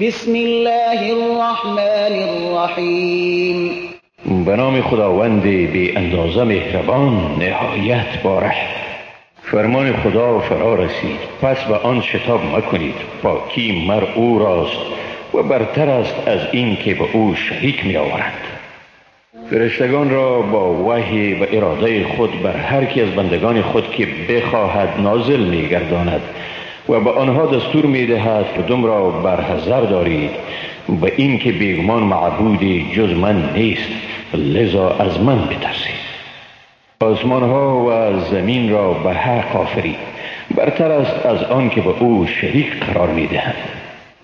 بسم الله الرحمن الرحیم به نام خداوند بی اندازه مهربان نهایت باره فرمان خدا فرا رسید. پس به آن شتاب مکنید. پاکی مر او راست و برتر است از این که به او شریک می آورند فرشتگان را با وحی و اراده خود بر هر کی از بندگان خود که بخواهد نازل می گرداند و به آنها دستور می دهد مردم را برحضر دارید. به این که بیگمان معبودی جز من نیست لذا از من بترسید. آسمان ها و زمین را به حق آفرید. برتر است از آن که به او شریک قرار می دهند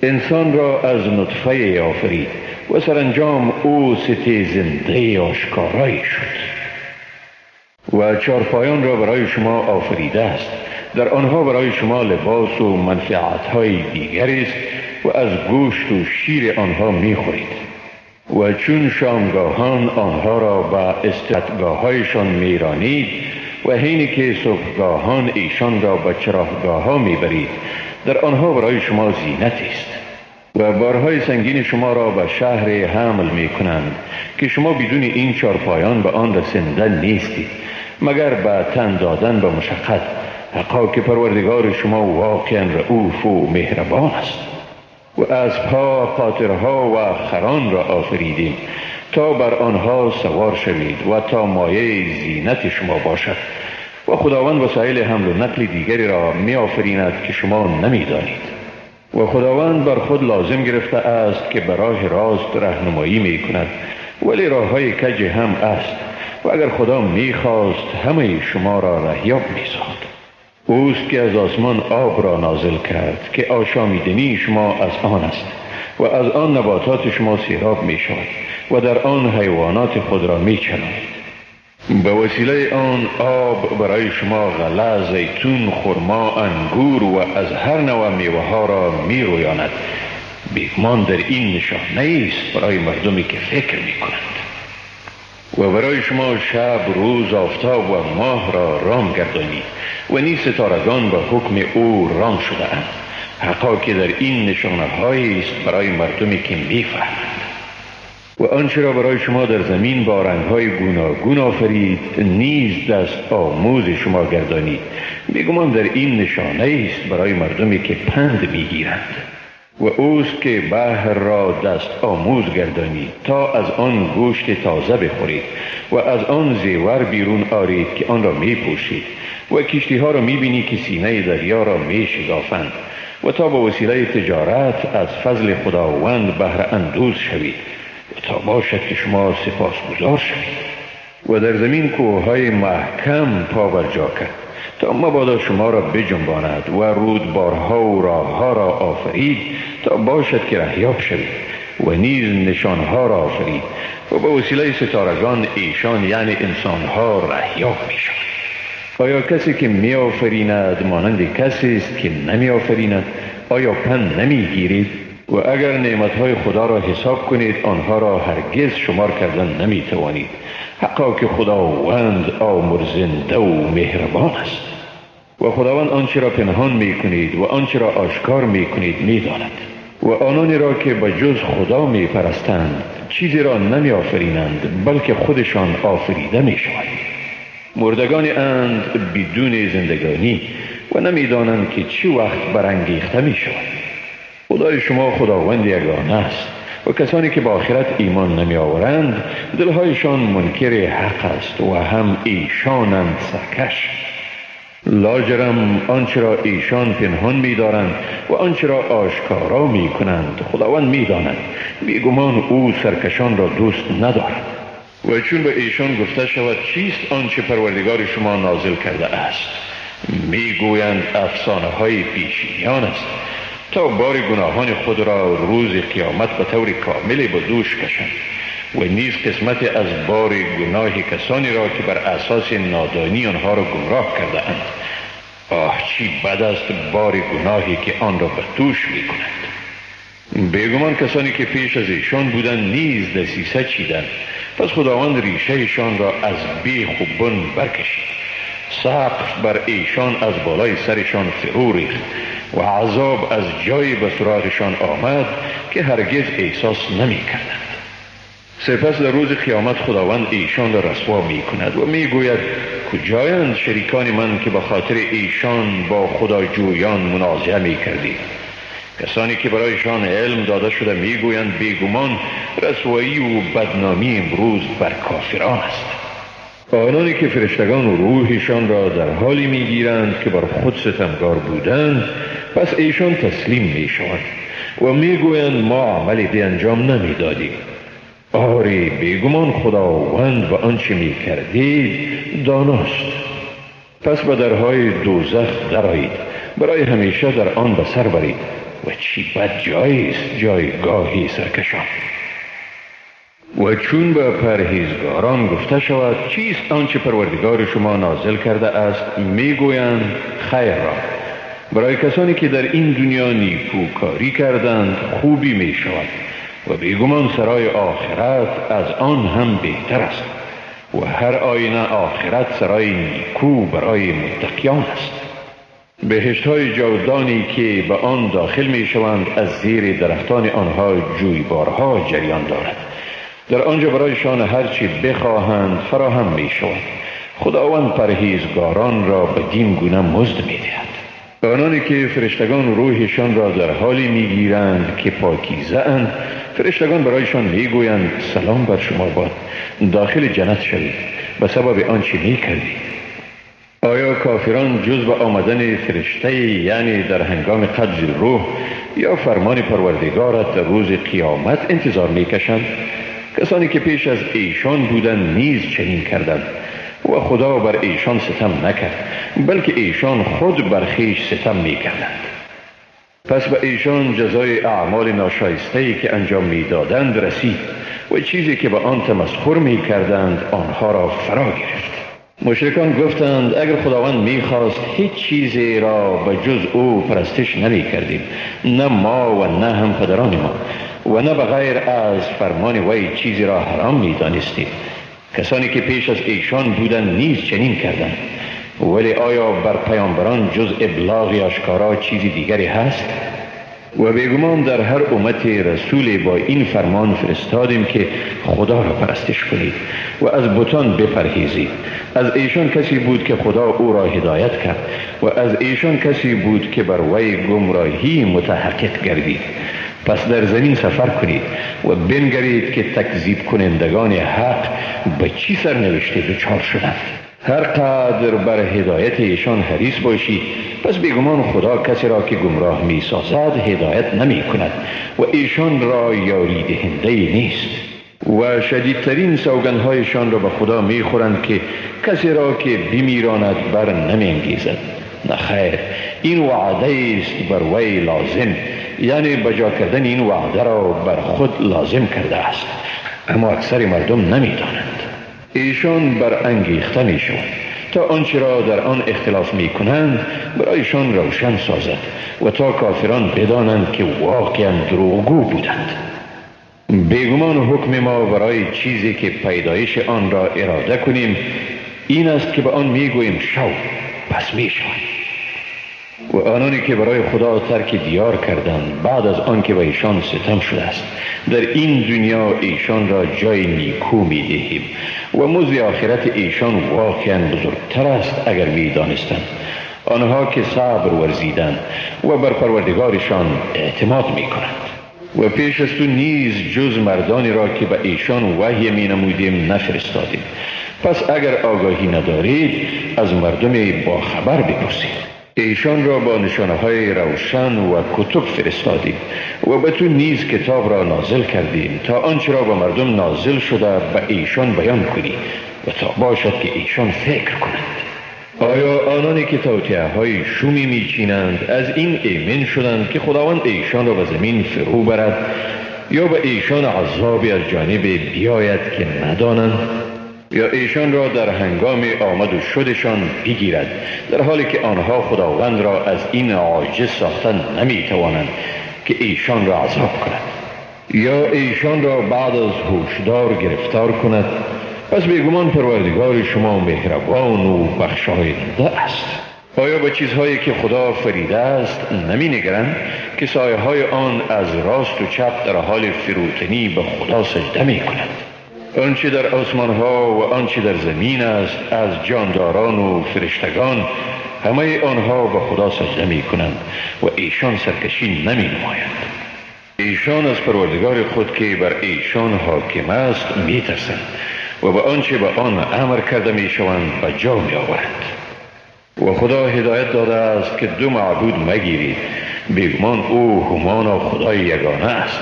انسان را از نطفه آفرید و سرانجام او ستی زنده آشکارایی شد. و چارپایان را برای شما آفریده است. در آنها برای شما لباس و منفعت های دیگری است و از گوشت و شیر آنها می خورید و چون شامگاهان آنها را به استراتگاه هایشان میرانید و حینی که صبحگاهان ایشان را به چراهگاه ها می‌برید در آنها برای شما زینت است. و بارهای سنگین شما را به شهر حمل می کنند که شما بدون این چارپایان به آن رسنده نیستید. مگر به تن دادن به مشقت حقا که پروردگار شما واقعا رعوف و مهربان است. و از پا قاطرها و خران را آفریدیم تا بر آنها سوار شوید و تا مایه زینت شما باشد. و خداوند وسایل حمل و نقل دیگری را می آفریند که شما نمی دانید و خداوند بر خود لازم گرفته است که برای راست رهنمایی می کند ولی راه های کج هم است. و اگر خدا می خواست همه شما را رهیاب می ساد. اوست که از آسمان آب را نازل کرد که آشامیدنی شما از آن است و از آن نباتات شما سیراب می شود و در آن حیوانات خود را می چنانید به وسیله آن آب برای شما غله زیتون خرما انگور و از هر نوع میوه ها را می رویاند بیگمان در این نشان نیست برای مردمی که فکر می کنند و برای شما شب روز آفتاب و ماه را رام گردانی و نیز ستارگان به حکم او رام شده اند حقا که در این نشانه است برای مردمی که می‌فهمند. و آنچه را برای شما در زمین با رنگ های گوناگون آفرید نیز دست آموز شما گردانید. میگمان در این نشانه است برای مردمی که پند می‌گیرند. و اوست که بحر را دست آموز گردانید تا از آن گوشت تازه بخورید و از آن زیور بیرون آرید که آن را می پوشید و کشتی ها را می بینی که سینه دریا را می شگافند و تا به وسیله تجارت از فضل خداوند بهر اندوز شوید و تا باشد که شما سپاس گذار شوید. و در زمین کوه های محکم پا بر جا کرد. تا مبادا شما را بجنباند و رودبارها و راهها را آفرید تا باشد که رهیاب شوید و نیز نشانها را آفرید و به وسیله ستارگان ایشان یعنی انسانها رهیاب می شود آیا کسی که می آفریند مانند کسی است که نمی آفریند آیا پن نمی گیرید و اگر نعمتهای خدا را حساب کنید آنها را هرگز شمار کردن نمی توانید حقا که خداوند آمرزنده و مهربان است. و خداوند آنچه را پنهان می کنید و آنچه را آشکار می کنید می داند و آنانی را که به جز خدا می پرستند چیزی را نمی آفرینند بلکه خودشان آفریده می شوند مردگان اند بدون زندگانی و نمی دانند که چی وقت برانگیخته می شوند خدای شما خداوند یگانه است و کسانی که با آخرت ایمان نمی آورند دلهایشان منکر حق است و هم ایشانند سرکش. لاجرم آنچه را ایشان پنهان می دارند و آنچه را آشکارا می کنند خداوند می داند بیگمان او سرکشان را دوست ندارد. و چون به ایشان گفته شود چیست آنچه پروردگار شما نازل کرده است می گویند افسانه های پیشینیان است. تا بار گناهان خود را روز قیامت به طور کامل به دوش کشند و نیز قسمت از بار گناه کسانی را که بر اساس نادانی آنها را گمراه کرده اند آه چی بد است بار گناهی که آن را به دوش می کند بیگمان کسانی که پیش از ایشان بودند نیز دسیسه چیدند. پس خداوند ریشهشان را از بیخ و بن برکشید. سقف بر ایشان از بالای سرشان فرو ریخت و عذاب از جایی به سراغشان آمد که هرگز احساس نمی کردند. سپس در روز قیامت خداوند ایشان را رسوا می کند و می گوید کجایند شریکان من که به خاطر ایشان با خدا جویان منازعه می کردید کسانی که برایشان علم داده شده می گویند بیگمان رسوایی و بدنامی امروز بر کافران است. آنانی که فرشتگان و روحشان را در حالی می گیرند که بر خود ستمگار بودند پس ایشان تسلیم می شوند و می گویند ما عملی به انجام نمی دادیم آری بیگمان خداوند و آنچه می کردید داناست. پس به درهای دوزخ درایید برای همیشه در آن به سر برید. و چی بد جایی است جایگاهی سرکشان. و چون به پرهیزگاران گفته شود چیست آنچه پروردگار شما نازل کرده است می‌گویند خیر را. برای کسانی که در این دنیا نیکوکاری کردند خوبی می شود و بیگمان سرای آخرت از آن هم بهتر است و هر آینه آخرت سرای نیکو برای متقیان است. بهشت های جاودانی که به آن داخل می شوند از زیر درختان آنها جویبارها جریان دارد. در آنجا برایشان هرچی بخواهند فراهم می شود خداوند پرهیزگاران را به دین گونه مزد می دهد آنانی که فرشتگان روحشان را در حالی می گیرند که پاکیزه اند فرشتگان برایشان می گویند سلام بر شما باد داخل جنت شوید به سبب آنچه می کردید آیا کافران جز به آمدن فرشته یعنی در هنگام قبض روح یا فرمان پروردگارت در روز قیامت انتظار می کشند؟ کسانی که پیش از ایشان بودند نیز چنین کردند و خدا بر ایشان ستم نکرد بلکه ایشان خود بر خیش ستم می کردند پس به ایشان جزای اعمال ناشایسته ای که انجام می دادند رسید و چیزی که به آن تمسخر می کردند آنها را فرا گرفت. مشرکان گفتند اگر خداوند می‌خواست هیچ چیزی را به جز او پرستش نمی کردیم نه ما و نه هم پدران ما. و نه بغیر از فرمان وی چیزی را حرام می دانستیم کسانی که پیش از ایشان بودند نیز چنین کردند. ولی آیا بر پیامبران جز ابلاغ اشکارا چیزی دیگری هست؟ و بیگمان در هر امت رسول با این فرمان فرستادیم که خدا را پرستش کنید و از بتان بپرهیزید. از ایشان کسی بود که خدا او را هدایت کرد و از ایشان کسی بود که بر وی گمراهی متحقق گردید. پس در زمین سفر کنید و بنگرید که تکذیب کنندگان حق به چی سرنوشته دچار شدند. هر قدر بر هدایت ایشان حریص باشی پس بیگمان خدا کسی را که گمراه می سازد هدایت نمی کند و ایشان را یاری دهنده نیست. و شدیدترین سوگنهایشان را به خدا می خورند که کسی را که بمیراند بر نمی انگیزد خیر. این وعده است بر وی لازم. یعنی بجا کردن این وعده را بر خود لازم کرده است. اما اکثر مردم نمی دانند ایشان بر انگیخته می شوند تا آنچه را در آن اختلاف می کنند برایشان روشن سازد و تا کافران بدانند که واقعا دروغگو بودند. بیگمان حکم ما برای چیزی که پیدایش آن را اراده کنیم این است که به آن می‌گوییم شو پس می و آنانی که برای خدا ترک دیار کردند بعد از آنکه به ایشان ستم شده است. در این دنیا ایشان را جای نیکو می دهیم و مزد آخرت ایشان واقعا بزرگتر است اگر می دانستند آنها که صبر ورزیدند و بر پروردگارشان اعتماد می کنند و پیش از تو نیز جز مردانی را که به ایشان وحی می نمودیم نفرستادیم. پس اگر آگاهی ندارید از مردم با خبر بپرسید. ایشان را با نشانه های روشن و کتب فرستادیم و به تو نیز کتاب را نازل کردیم تا آنچه را به مردم نازل شده به ایشان بیان کنی و تا باشد که ایشان فکر کنند آیا آنانی که توتیه های شومی میچینند؟ از این ایمن شدند که خداوند ایشان را به زمین فرو برد یا به ایشان عذابی از جانب بیاید که ندانند؟ یا ایشان را در هنگام آمد و شدشان بگیرد در حالی که آنها خداوند را از این عاجز ساختن نمی توانند که ایشان را عذاب کند. یا ایشان را بعد از هوشدار گرفتار کند. پس بیگمان پروردگار شما مهربان و بخشاینده است. آیا به چیزهایی که خدا فریده است نمی نگرند که سایه های آن از راست و چپ در حال فروتنی به خدا سجده می کنند؟ آنچه در آسمان ها و آنچه در زمین است از جانداران و فرشتگان همه آنها به خدا سجده می کنند و ایشان سرکشی نمی نمایند ایشان از پروردگار خود که بر ایشان حاکم است می ترسند و به آنچه به آن امر کرده می شوند به جا می آورند و خدا هدایت داده است که دو معبود مگیرید بیگمان او همان خدای یگانه است.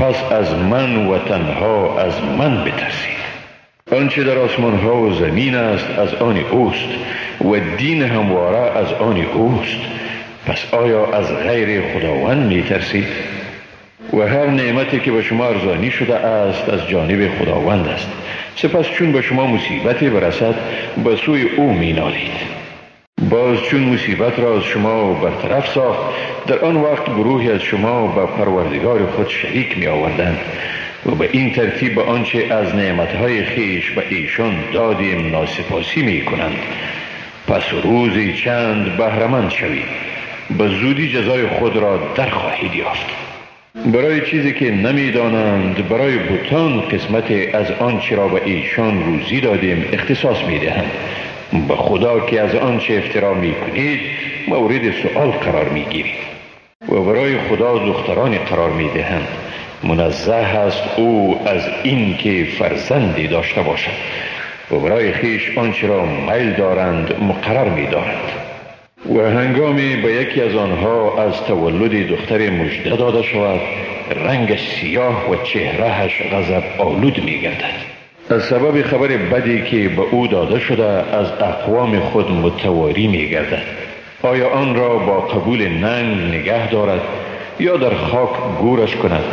پس از من و تنها از من بترسید. آنچه در آسمان ها و زمین است از آن اوست و دین همواره از آن اوست. پس آیا از غیر خداوند می ترسید؟ و هر نعمتی که به شما ارزانی شده است از جانب خداوند است. سپس چون به شما مصیبتی برسد به سوی او می نالید باز چون مصیبت را از شما برطرف ساخت در آن وقت گروهی از شما به پروردگار خود شریک می آوردند و به این ترتیب آنچه از نعمتهای خیش به ایشان دادیم ناسپاسی می کنند پس روزی چند بهرمند شوید. به زودی جزای خود را در خواهید یافت. برای چیزی که نمی‌دانند برای بوتان قسمت از آنچه را به ایشان روزی دادیم اختصاص می دهند به خدا که از آنچه افترا می کنید مورد سؤال قرار می گیرید و برای خدا دختران قرار می دهند منزه است او از این که فرزندی داشته باشد. و برای خیش آنچه را میل دارند مقرر می دارند و هنگامی به یکی از آنها از تولد دختر مجده داده شود رنگ سیاه و چهرهش غضب آلود می گردد سبب خبر بدی که به او داده شده از اقوام خود متواری می گردد آیا آن را با قبول ننگ نگه دارد یا در خاک گورش کند؟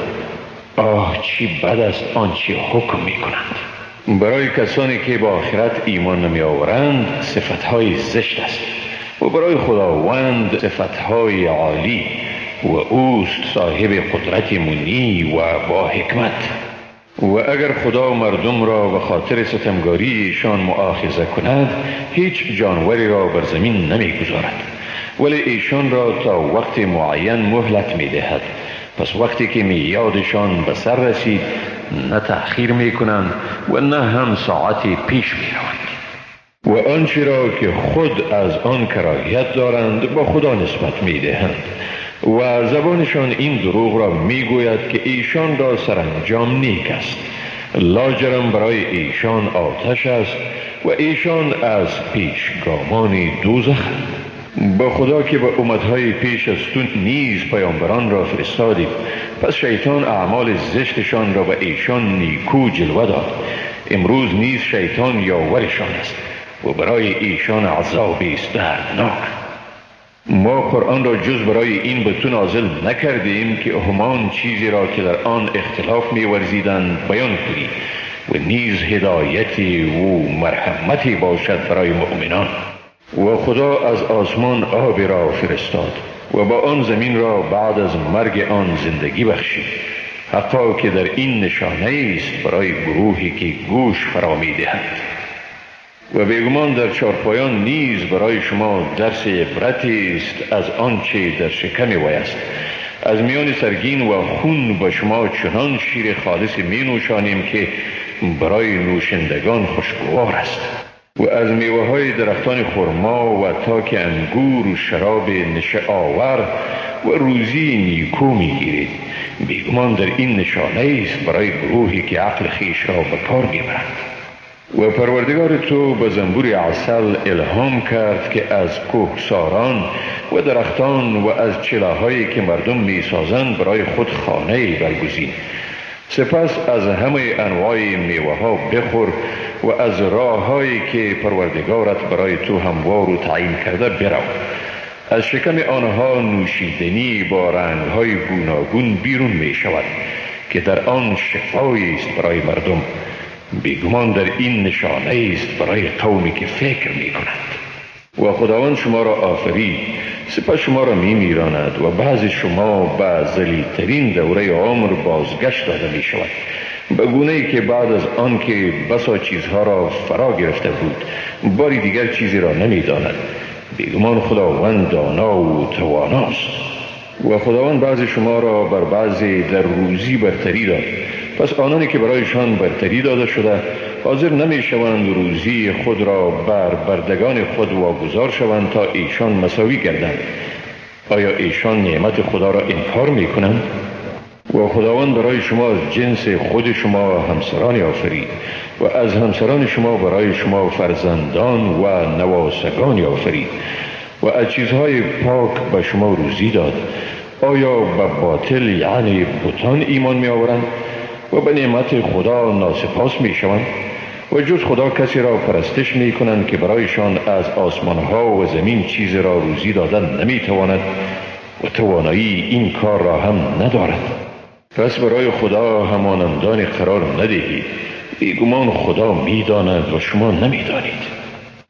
آه چی بد است آنچه حکم می کنند برای کسانی که با آخرت ایمان نمی آورند صفتهای زشت است و برای خداوند صفتهای عالی و اوست صاحب قدرت منی و با حکمت. و اگر خدا مردم را به خاطر ستمگاری ایشان معاخذه کند هیچ جانوری را بر زمین نمی گذارد ولی ایشان را تا وقت معین مهلت می دهد پس وقتی که میادشان به سر رسید نه تأخیر می کنند و نه هم ساعتی پیش می روند و آنچه را که خود از آن کراهیت دارند با خدا نسبت می دهند و زبانشان این دروغ را می‌گوید که ایشان را سرانجام نیک است. لاجرم برای ایشان آتش است و ایشان از پیشگامان دوزخ با خدا که به امتهای پیش از تو نیز پیامبران را فرستادید. پس شیطان اعمال زشتشان را به ایشان نیکو جلوه داد. امروز نیز شیطان یاورشان است و برای ایشان عذابی است دردناک. ما قرآن را جز برای این به تو نازل نکردیم که همان چیزی را که در آن اختلاف می ورزیدند بیان کنی و نیز هدایتی و مرحمتی باشد برای مؤمنان. و خدا از آسمان آب را فرستاد و با آن زمین را بعد از مرگ آن زندگی بخشید. حقا که در این نشانه است برای گروهی که گوش فرا می دهند و بیگمان در چارپایان نیز برای شما درس عبرتی است از آنچه در شکم وی است. از میان سرگین و خون به شما چنان شیر خالص می نوشانیم که برای نوشندگان خوشگوار است. و از میوه های درختان خرما و تاک انگور و شراب نشه آور و روزی نیکو می گیرید. بیگمان در این نشانه است برای گروهی که عقل خیش را به کار می برند و پروردگار تو به زنبور عسل الهام کرد که از ساران و درختان و از چلاهایی که مردم می سازند برای خود خانه برگزین. سپس از همه انواع میوه ها بخور و از راههایی که پروردگارت برای تو هموار و تعیین کرده برو. از شکم آنها نوشیدنی با رنگ های گوناگون بیرون می شود که در آن شفایی است برای مردم. بیگمان در این نشانه است برای قومی که فکر می کنند و خداوند شما را آفرید سپس شما را می میراند و بعض شما به ترین دوره عمر بازگشت داده می شود به گونه ای که بعد از آن که بسا چیزها را فرا گرفته بود باری دیگر چیزی را نمی داند بیگمان خداوند دانا و تواناست و خداوند بعض شما را بر بعضی در روزی برتری داد پس آنانی که برایشان برتری داده شده حاضر نمی شوند روزی خود را بر بردگان خود واگذار شوند تا ایشان مساوی گردند. آیا ایشان نعمت خدا را انکار می کنند؟ و خداوند برای شما از جنس خود شما همسرانی آفرید و از همسران شما برای شما فرزندان و نواسگانی آفرید و از چیزهای پاک به شما روزی داد. آیا به باطل یعنی بوتان ایمان می آورند و به نعمت خدا ناسپاس می شوند و جز خدا کسی را پرستش می کنند که برایشان از آسمان ها و زمین چیز را روزی دادن نمی تواند و توانایی این کار را هم ندارد. پس برای خدا همانندان قرار ندهید. بیگمان خدا می‌داند و شما نمی‌دانید.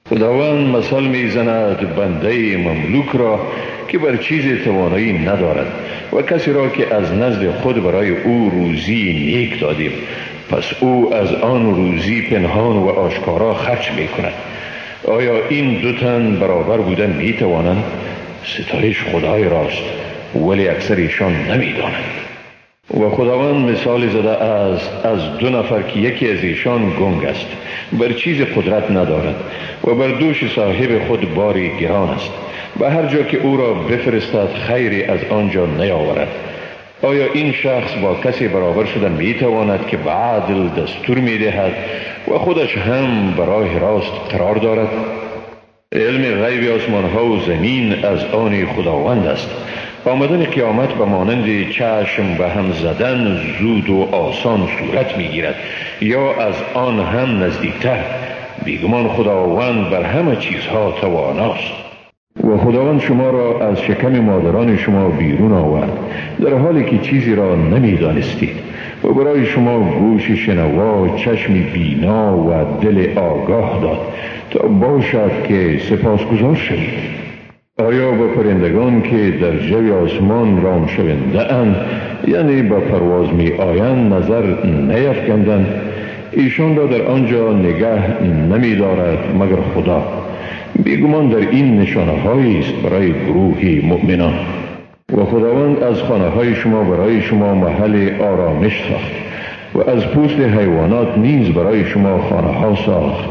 خداوند مثال می‌زند بنده مملوک را که بر چیز توانایی ندارد و کسی را که از نزد خود برای او روزی نیک دادیم پس او از آن روزی پنهان و آشکارا خرچ می کند آیا این دو تن برابر بودن می توانند؟ ستایش خدای راست ولی اکثر ایشان نمی دانند. و خداوند مثال زده از از دو نفر که یکی از ایشان گنگ است بر چیز قدرت ندارد و بر دوش صاحب خود باری گران است. به هر جا که او را بفرستد خیری از آنجا نیاورد. آیا این شخص با کسی برابر شده می تواند که به دستور می دهد و خودش هم برای راست قرار دارد؟ علم غیب آسمان ها و زمین از آن خداوند است. آمدن قیامت به مانند چشم به هم زدن زود و آسان صورت می گیرد یا از آن هم نزدیکتر بیگمان خداوند بر همه چیزها تواناست. و خداوند شما را از شکم مادران شما بیرون آورد. در حالی که چیزی را نمی دانستید و برای شما گوش شنوا چشم بینا و دل آگاه داد تا باشد که سپاسگزار شوید. آیا به پرندگان که در جوی آسمان رام شونده اند یعنی به پرواز می آیند نظر نیفکندند ایشان را در آنجا نگه نمی دارد مگر خدا بیگمان در این نشانه است برای گروهی مؤمنان. و خداوند از خانه های شما برای شما محل آرامش ساخت و از پوست حیوانات نیز برای شما خانه ها ساخت.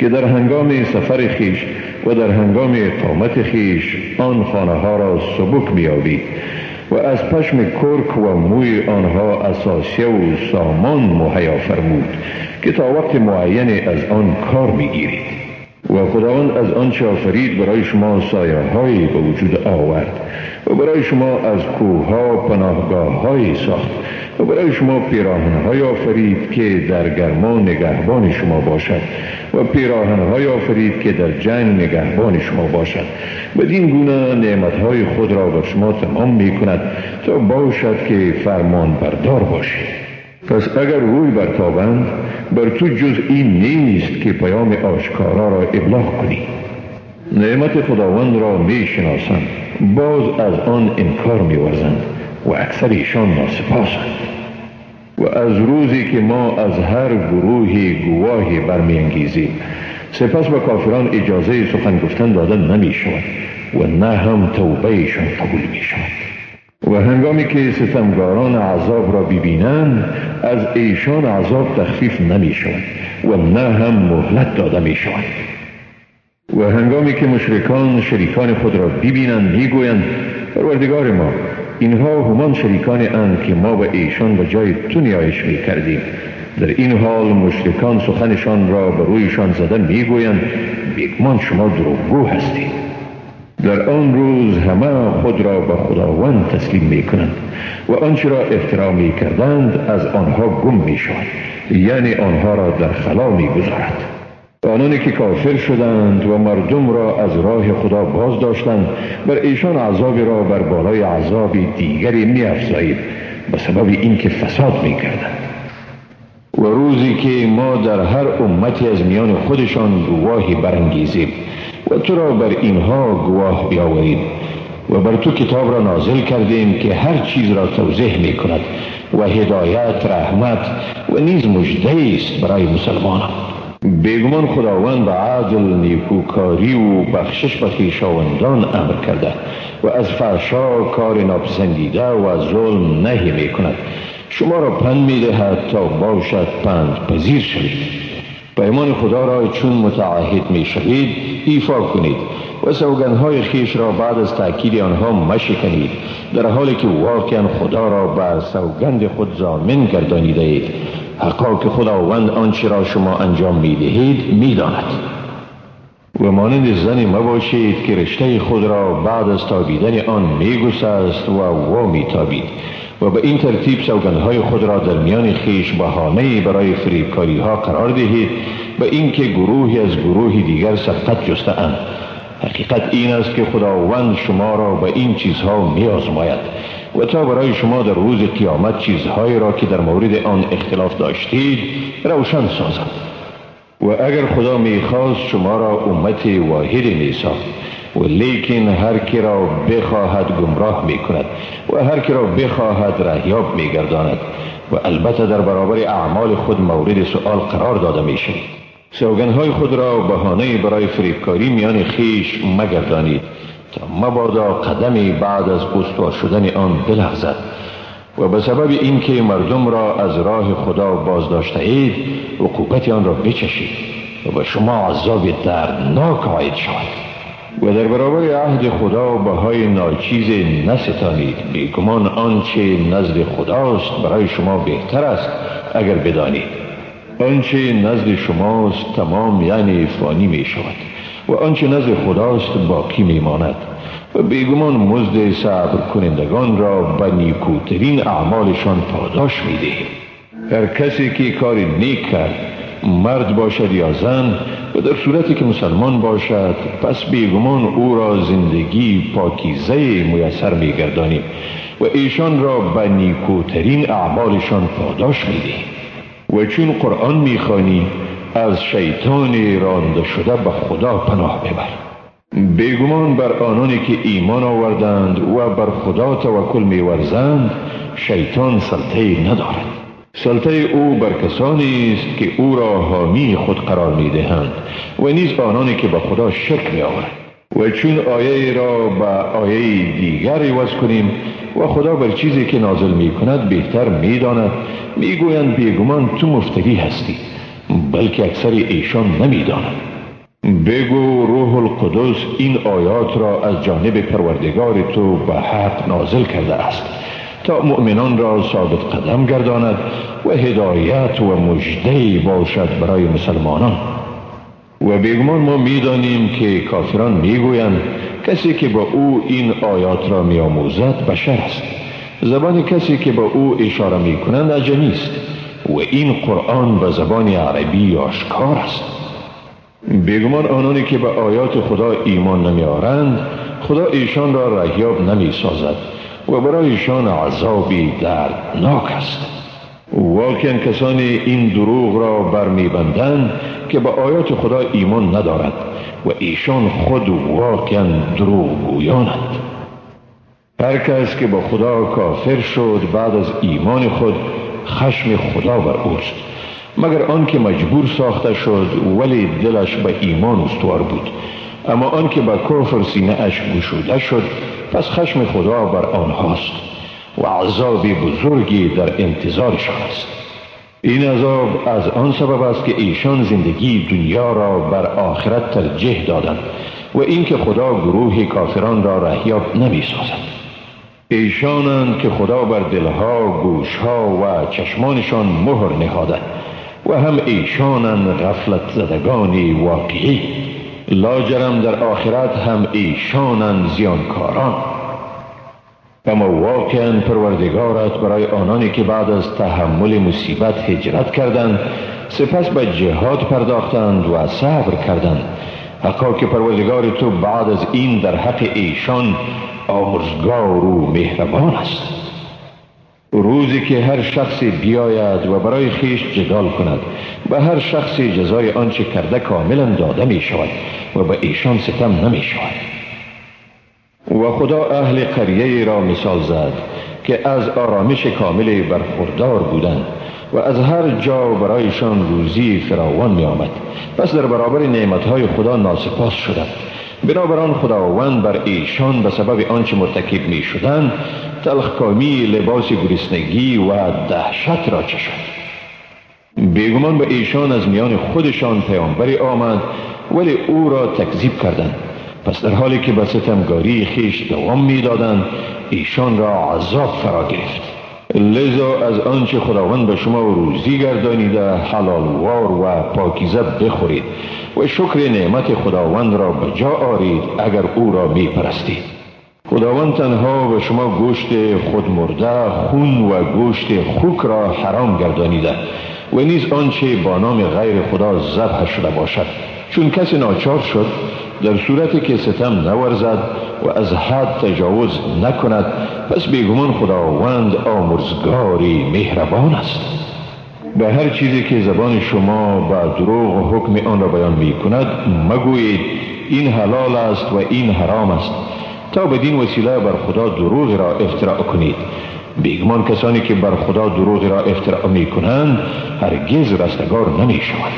که در هنگام سفر خیش و در هنگام اقامت خیش آن خانه ها را سبک بیابید و از پشم کرک و موی آنها اساسیه و سامان مهیا فرمود که تا وقت معین از آن کار می‌گیرید. و خداوند از آنچه آفرید برای شما سایه هایی به وجود آورد و برای شما از کوه ها پناهگاه هایی ساخت و برای شما پیراهن های آفرید که در گرما نگهبان شما باشد و پیراهن های آفرید که در جنگ نگهبان شما باشد. بدین گونه نعمت های خود را بر شما تمام می کند تا باشد که فرمان بردار باشید. پس اگر روی برتابند بر تو جز این نیست که پیام آشکارا را ابلاغ کنی. نعمت خداوند را می شناسند باز از آن انکار می ورزند و اکثر ایشان ناسپاسند و از روزی که ما از هر گروهی گواهی برمیانگیزیم سپس به کافران اجازه سخن گفتن دادن نمی شود و نه هم توبهشان قبول می شود. و هنگامی که ستمگاران عذاب را ببینند از ایشان عذاب تخفیف نمی شود و نه هم مهلت داده می شود و هنگامی که مشرکان شریکان خود را ببینند می‌گویند پروردگار ما اینها همان شریکان اند که ما به ایشان به جای تو نیایش می کردیم در این حال مشرکان سخنشان را به رویشان زده می‌گویند بیگمان شما دروغگو هستید. در آن روز همه خود را به خداوند تسلیم می کنند و آنچه را افترا می کردند از آنها گم می شود یعنی آنها را در خلا می گذارد آنانی که کافر شدند و مردم را از راه خدا باز داشتند بر ایشان عذابی را بر بالای عذاب دیگری می افزایید به سبب اینکه فساد می کردند و روزی که ما در هر امتی از میان خودشان گواهی برانگیزیم و تو را بر اینها گواه بیاوریم و بر تو کتاب را نازل کردیم که هر چیز را توضیح می کند و هدایت رحمت و نیز مجده است برای مسلمانان. بیگمان خداوند به عدل نیکوکاری و بخشش به خویشاوندان امر کرده و از فرشا کار ناپسندیده و ظلم نهی می کند شما را پند می دهد تا باشد پند پذیر شوید. پیمان خدا را چون متعهد می شوید ایفا کنید و سوگندهای خیش را بعد از تأکید آنها مشکنید در حالی که واقعا خدا را بر سوگند خود زامن گردانیده اید حقا که خداوند آنچه را شما انجام می دهید می داند. و مانند زنی مباشید که رشته خود را بعد از تابیدن آن می گسست و وا می تابید و به این ترتیب سوگندهای خود را در میان خیش بهانه برای فریبکاری ها قرار دهید به اینکه گروهی از گروه دیگر سبقت جسته اند حقیقت این است که خداوند شما را به این چیزها می آزماید و تا برای شما در روز قیامت چیزهایی را که در مورد آن اختلاف داشتید روشن سازد. و اگر خدا می‌خواست شما را امت واحد می ساخت و لیکن هر کی را بخواهد گمراه می کند و هر کی را بخواهد رهیاب می گرداند و البته در برابر اعمال خود مورد سؤال قرار داده می شود سوگنهای خود را بهانه برای فریبکاری میان خیش مگردانید تا مبادا قدمی بعد از استوار شدن آن بلغزد و به سبب اینکه مردم را از راه خدا بازداشته اید عقوبت آن را بچشید و به شما عذاب دردناک عاید شود. و در برابر عهد خدا بهای ناچیز نستانید بیگمان آنچه نزد خداست برای شما بهتر است اگر بدانید. آنچه نزد شماست تمام یعنی فانی می شود و آنچه نزد خداست باقی می ماند و بیگمان مزد صبر کنندگان را به نیکوترین اعمالشان پاداش می دهیم هر کسی که کار نیک کرد مرد باشد یا زن و در صورتی که مسلمان باشد پس بیگمان او را زندگی پاکیزه میسر میگردانیم و ایشان را به نیکوترین اعمالشان پاداش می‌دهیم و چون قرآن می‌خوانی از شیطان رانده شده به خدا پناه ببر. بیگمان بر آنانی که ایمان آوردند و بر خدا توکل میورزند شیطان سلطه ندارد. سلطه او بر کسانی است که او را حامی خود قرار می دهند و نیز آنانی که به خدا شک می آورند و چون آیه را به آیه دیگر عوض کنیم و خدا بر چیزی که نازل می کند بهتر می داند می گویند بیگمان تو مفتری هستی بلکه اکثر ایشان نمی داند بگو روح القدس این آیات را از جانب پروردگار تو به حق نازل کرده است. تا مؤمنان را ثابت قدم گرداند و هدایت و مجده باشد برای مسلمانان. و بیگمان ما می‌دانیم که کافران می‌گویند کسی که با او این آیات را میآموزد بشر است. زبان کسی که با او اشاره می کنند عجمی است و این قرآن به زبان عربی آشکار است. بیگمان آنانی که به آیات خدا ایمان نمی آرند خدا ایشان را رهیاب نمی سازد و برایشان عذابی دردناک است. واقعا کسانی این دروغ را برمیبندند که به آیات خدا ایمان ندارد و ایشان خود واقعا دروغ گویانند هر کس که با خدا کافر شد بعد از ایمان خود خشم خدا بر اوست مگر آنکه مجبور ساخته شد ولی دلش به ایمان استوار بود. اما آنکه به کفر سینه اش گشوده شد پس خشم خدا بر آنهاست و عذاب بزرگی در انتظارشان است این عذاب از آن سبب است که ایشان زندگی دنیا را بر آخرت ترجیح دادند و اینکه خدا گروه کافران را رهیاب نمی سازد ایشانند که خدا بر دلها گوشها و چشمانشان مهر نهاده و هم ایشانند غفلت زدگانی واقعی. لاجرم در آخرت هم ایشانند زیانکاران. اما واقعا پروردگارت برای آنانی که بعد از تحمل مصیبت هجرت کردند سپس به جهاد پرداختند و صبر کردند. حقا که پروردگار تو بعد از این در حق ایشان آمرزگار و مهربان است. روزی که هر شخصی بیاید و برای خیش جدال کند به هر شخصی جزای آنچه کرده کاملا داده می شود و به ایشان ستم نمی شود. و خدا اهل قریه را مثال زد که از آرامش کامل برخوردار بودند و از هر جا برایشان روزی فراوان می آمد. پس در برابر نعمتهای خدا ناسپاس شدند. بنابراین خداوند بر ایشان به سبب آنچه مرتکب می شدند تلخکامی لباس گرسنگی و دهشت را چشد بیگمان به ایشان از میان خودشان پیامبری آمد ولی او را تکذیب کردند. پس در حالی که به ستمگاری خیش دوام می‌دادند ایشان را عذاب فرا گرفت. لذا از آنچه خداوند به شما روزی گردانیده حلالوار و پاکیزه بخورید و شکر نعمت خداوند را به جا آرید اگر او را می پرستید خداوند تنها به شما گوشت خود مرده خون و گوشت خوک را حرام گردانیده و نیز آنچه با نام غیر خدا ذبح شده باشد. چون کسی ناچار شد در صورتی که ستم نورزد و از حد تجاوز نکند پس بیگمان خداوند آمرزگاری مهربان است. به هر چیزی که زبان شما به دروغ و حکم آن را بیان می کند مگویید این حلال است و این حرام است. تا بدین وسیله بر خدا دروغ را افتراع کنید. بیگمان کسانی که بر خدا دروغ را افتراع می کنند هرگز رستگار نمی شوند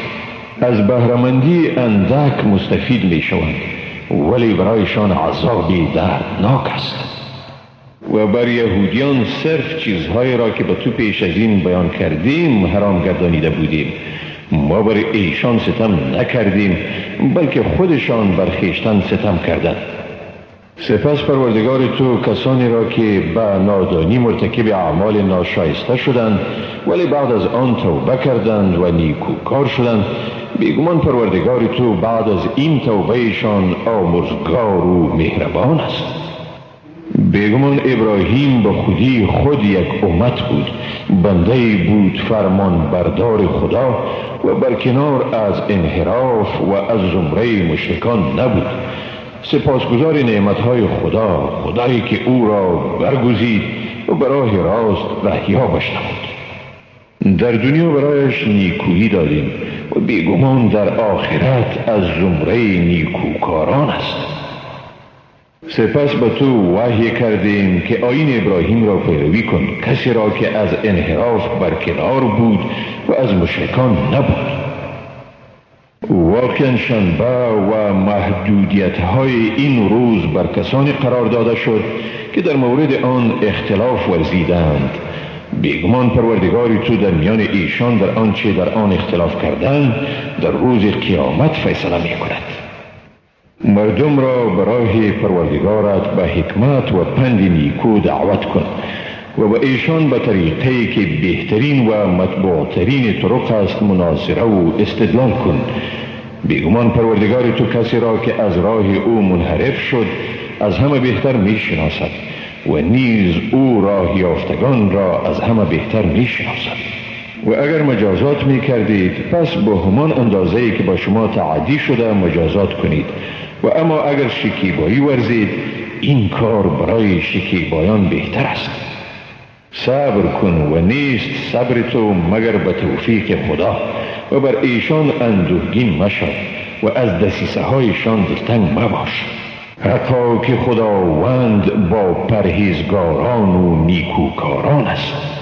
از بهرمندی اندک مستفید می شوند ولی برایشان عذابی دردناک است. و بر یهودیان صرف چیزهایی را که به تو پیش از این بیان کردیم حرام گردانیده بودیم. ما بر ایشان ستم نکردیم بلکه خودشان بر خیشتن ستم کردند. سپس پروردگار تو کسانی را که به نادانی مرتکب اعمال ناشایسته شدند ولی بعد از آن توبه کردند و نیکوکار شدند. بیگمان پروردگار تو بعد از این توبهشان آمرزگار و مهربان است. بیگمان ابراهیم به خودی خود یک امت بود. بنده بود فرمان بردار خدا و برکنار از انحراف و از زمره مشرکان نبود. سپاسگزار نعمتهای خدا خدایی که او را برگزید و برای راست رهیابش نمود در دنیا برایش نیکویی دادیم و بیگمان در آخرت از زمره نیکوکاران است. سپس به تو وحی کردیم که آین ابراهیم را پیروی کن. کسی را که از انحراف برکنار بود و از مشرکان نبود. واقعا شنبه و محدودیت های این روز بر کسانی قرار داده شد که در مورد آن اختلاف ورزیدند. بیگمان پروردگاری تو در میان ایشان در آنچه در آن اختلاف کردند در روز قیامت فیصله می کند مردم را برای پروردگارت به حکمت و پند نیکو دعوت کن. و به ایشان به طریقه که بهترین و مطبوعترین طرق است مناظره و استدلال کن. بیگمان پروردگار تو کسی را که از راه او منحرف شد از همه بهتر می شناسد و نیز او راه یافتگان را از همه بهتر می شناسد و اگر مجازات می کردید پس با همان اندازه که با شما تعدی شده مجازات کنید. و اما اگر شکیبایی ورزید این کار برای شکیبایان بهتر است. صبر کن و نیست صبر تو مگر به توفیق خدا و بر ایشان اندوهگین مشد و از دسیسه هایشان دلتنگ مباش. حتی که خداوند با پرهیزگاران و نیکوکاران است.